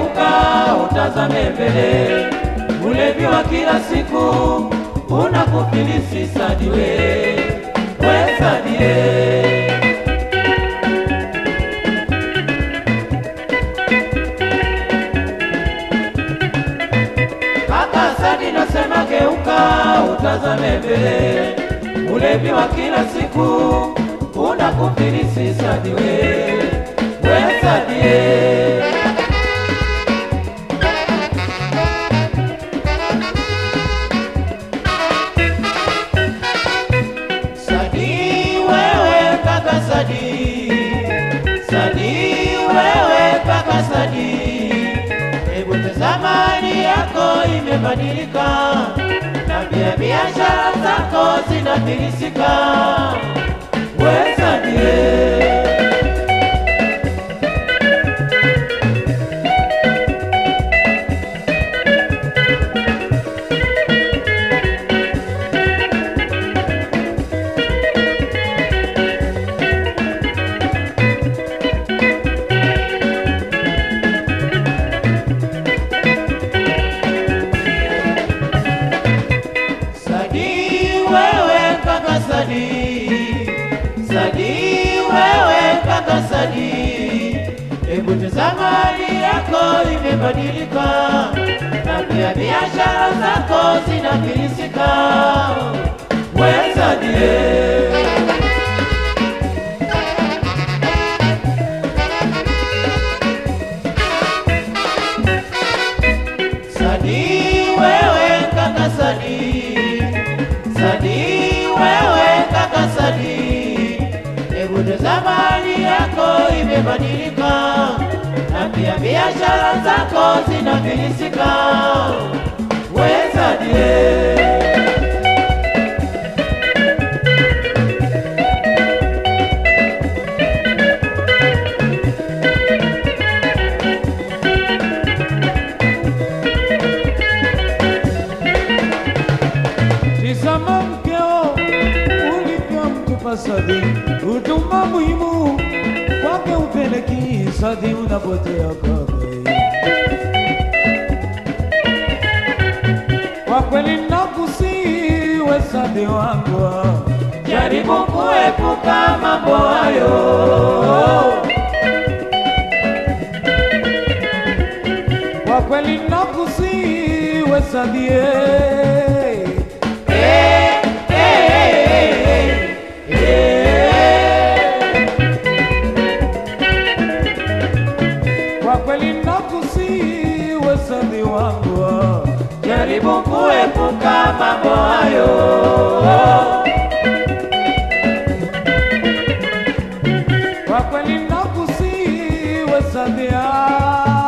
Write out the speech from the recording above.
geuka utazame mbele. Ulevi wa kila siku unakufilisi sadiwe, we sadie. Nasema geuka utazame mbele, ulevi wa kila siku unakufilisi Sadi we, we Sadie. Imebadilika, na pia biashara zako zinafilisika. Sadi, hebu tazama hali yako imebadilika, imebadilika, na pia biashara zako zinafilisika. We Sadie. Tizama mkeo ulivyomtupa Sadi, huduma muhimu upeleki Sadi, unapotea kaka. Kwa kweli nakusihi we Sadi wangu, Jaribu kuepuka mambo hayo. kwa kweli nakusihi we Sadi Kweli we wangu, Jaribu kuepuka mambo hayo. kwa kweli nakusihi we Sadi ah.